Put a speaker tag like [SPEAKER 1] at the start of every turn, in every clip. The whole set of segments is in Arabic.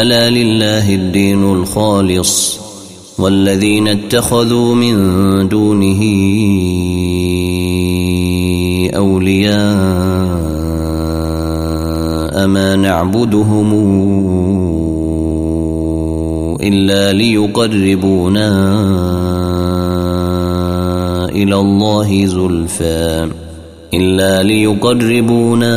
[SPEAKER 1] ألا لله الدين الخالص والذين اتخذوا من دونه أولياء ما نعبدهم إلا ليقربونا إلى الله زلفى إلا ليقربونا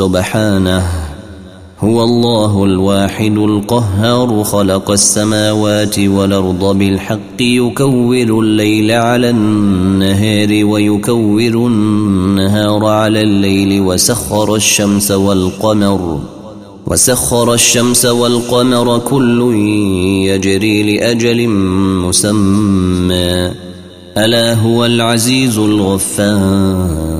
[SPEAKER 1] سبحانه هو الله الواحد القهار خلق السماوات والأرض بالحق يكور الليل على النهار ويكور النهار على الليل وسخر الشمس والقمر وسخر الشمس والقمر كل يجري لأجل مسمى. ألا هو العزيز الغفار.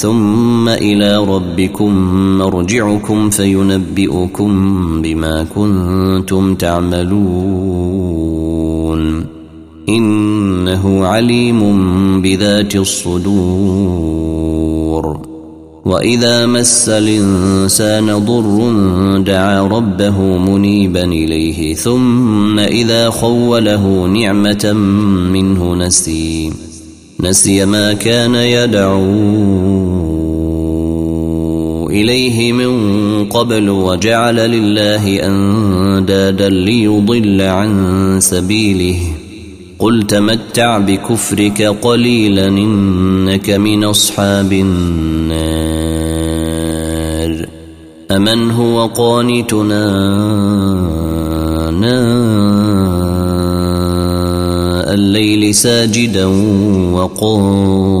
[SPEAKER 1] ثم إلى ربكم مرجعكم فينبئكم بما كنتم تعملون. إنه عليم بذات الصدور. وإذا مس الإنسان ضر دعا ربه منيبا إليه ثم إذا خوله نعمة منه نسي نسي ما كان يدعو. إليه من قبل وجعل لله أندادا ليضل عن سبيله. قل تمتع بكفرك قليلا إنك من أصحاب النار. أمن هو قانتنا ناء الليل ساجدا وقائما.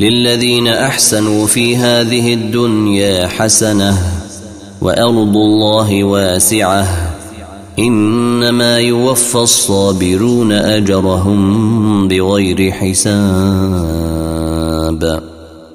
[SPEAKER 1] للذين أحسنوا في هذه الدنيا حسنة وأرض الله واسعة إنما يوفى الصابرون أجرهم بغير حساب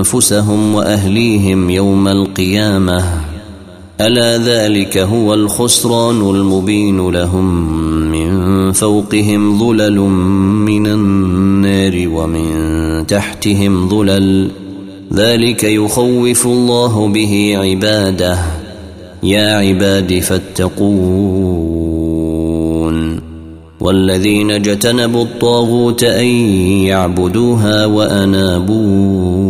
[SPEAKER 1] أنفسهم وأهليهم يوم القيامة. ألا ذلك هو الخسران المبين لهم من فوقهم ظلل من النار ومن تحتهم ظلل. ذلك يخوف الله به عباده. يا عباد فاتقون. والذين اجتنبوا الطاغوت أن يعبدوها وأنابوا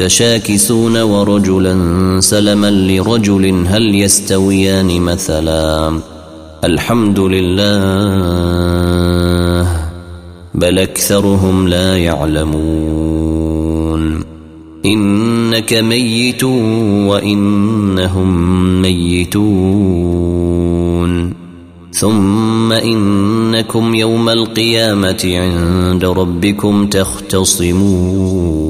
[SPEAKER 1] متشاكسون ورجلا سلما لرجل هل يستويان مثلا؟ الحمد لله بل أكثرهم لا يعلمون. إنك ميت وإنهم ميتون. ثم إنكم يوم القيامة عند ربكم تختصمون.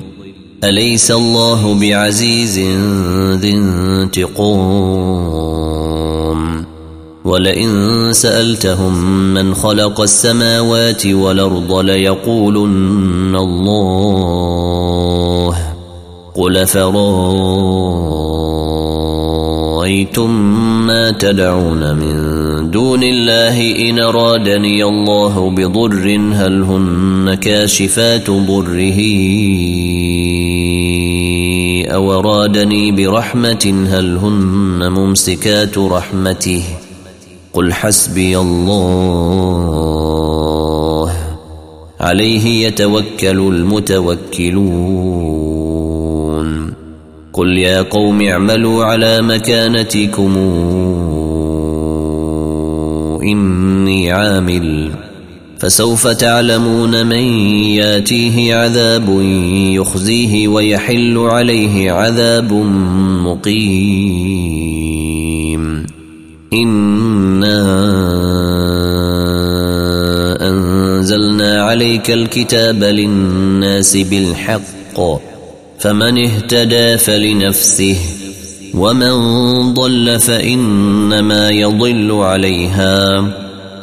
[SPEAKER 1] أليس الله بعزيز ذي انتقام؟ ولئن سألتهم من خلق السماوات والأرض ليقولن الله. قل فرايتم ما تدعون من دون الله إن أرادني الله بضر هل هن كاشفات ضره؟ أو أرادني برحمة هل هن ممسكات رحمته قل حسبي الله عليه يتوكل المتوكلون قل يا قوم اعملوا على مكانتكم إني عامل فسوف تعلمون من ياتيه عذاب يخزيه ويحل عليه عذاب مقيم. إنا أنزلنا عليك الكتاب للناس بالحق فمن اهتدى فلنفسه ومن ضل فإنما يضل عليها.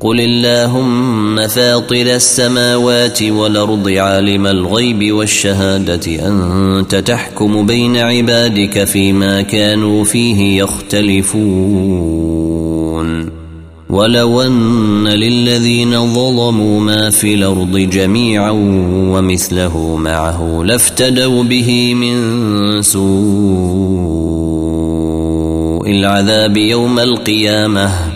[SPEAKER 1] قل اللهم فاطر السماوات والارض عالم الغيب والشهاده انت تحكم بين عبادك فيما كانوا فيه يختلفون ولو ان للذين ظلموا ما في الأرض جميعا ومثله معه لافتدوا به من سوء العذاب يوم القيامه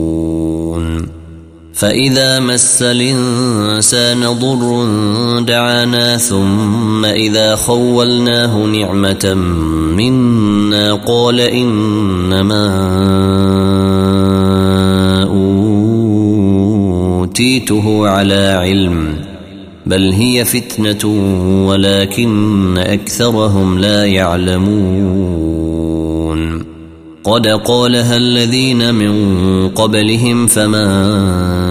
[SPEAKER 1] فإذا مس الإنسان ضر دعانا ثم إذا خولناه نعمة منا قال إنما أوتيته على علم بل هي فتنة ولكن أكثرهم لا يعلمون قد قالها الذين من قبلهم فما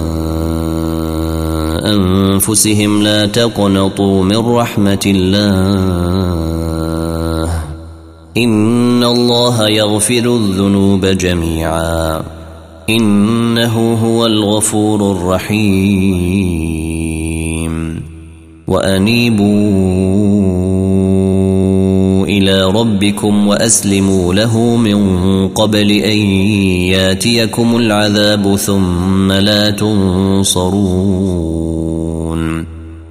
[SPEAKER 1] أنفسهم لا تقنطوا من رحمة الله. إن الله يغفر الذنوب جميعا. إنه هو الغفور الرحيم. وأنيبوا إلى ربكم وأسلموا له من قبل أن ياتيكم العذاب ثم لا تنصرون.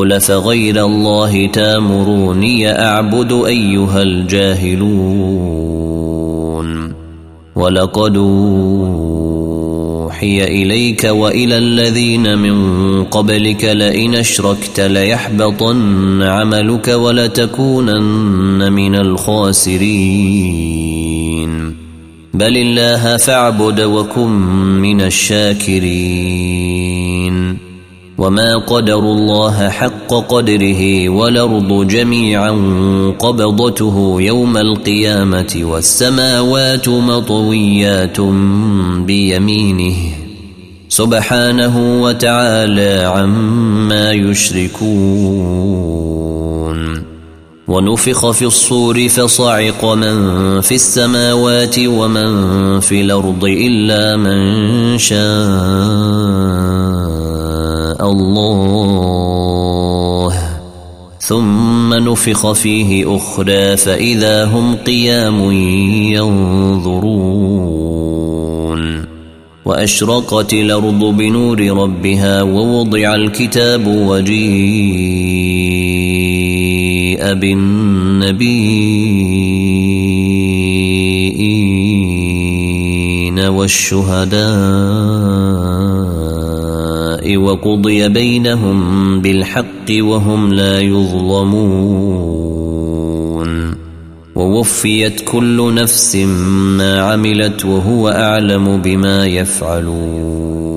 [SPEAKER 1] قل فغير الله تامروني اعبد ايها الجاهلون ولقد اوحي اليك والى الذين من قبلك لئن اشركت ليحبطن عملك ولتكونن من الخاسرين بل الله فاعبد وكن من الشاكرين وما قدروا الله حق قدره والارض جميعا قبضته يوم القيامه والسماوات مطويات بيمينه سبحانه وتعالى عما يشركون ونفخ في الصور فصعق من في السماوات ومن في الأرض الا من شاء الله. ثم نفخ فيه أخرى فإذا هم قيام ينظرون. وأشرقت الأرض بنور ربها ووضع الكتاب وجيء بالنبيين والشهداء. وقضي بينهم بالحق وهم لا يظلمون. ووفيت كل نفس ما عملت وهو أعلم بما يفعلون.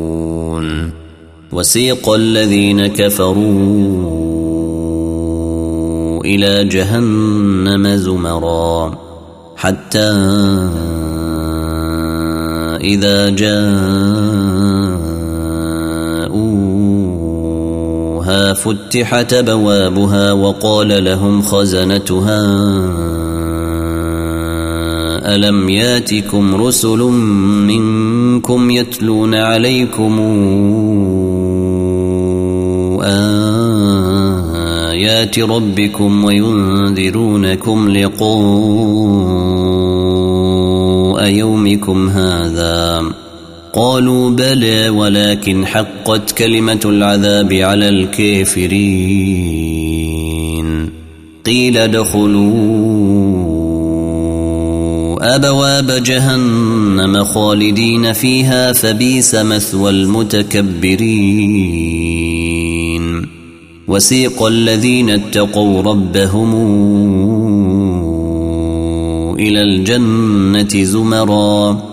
[SPEAKER 1] وسيق الذين كفروا إلى جهنم زمرا حتى إذا جاءوها فتحت بوابها وقال لهم خزنتها ألم ياتكم رسل منكم يتلون عليكم آيات ربكم وينذرونكم لقاء يومكم هذا؟ قالوا بلى ولكن حقت كلمة العذاب على الكافرين. قيل ادخلوا أبواب جهنم خالدين فيها فبيس مثوى المتكبرين. وسيق الذين اتقوا ربهم إلى الجنة زمرا.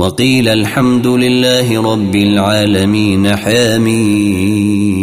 [SPEAKER 1] وقيل الحمد لله رب العالمين حامين.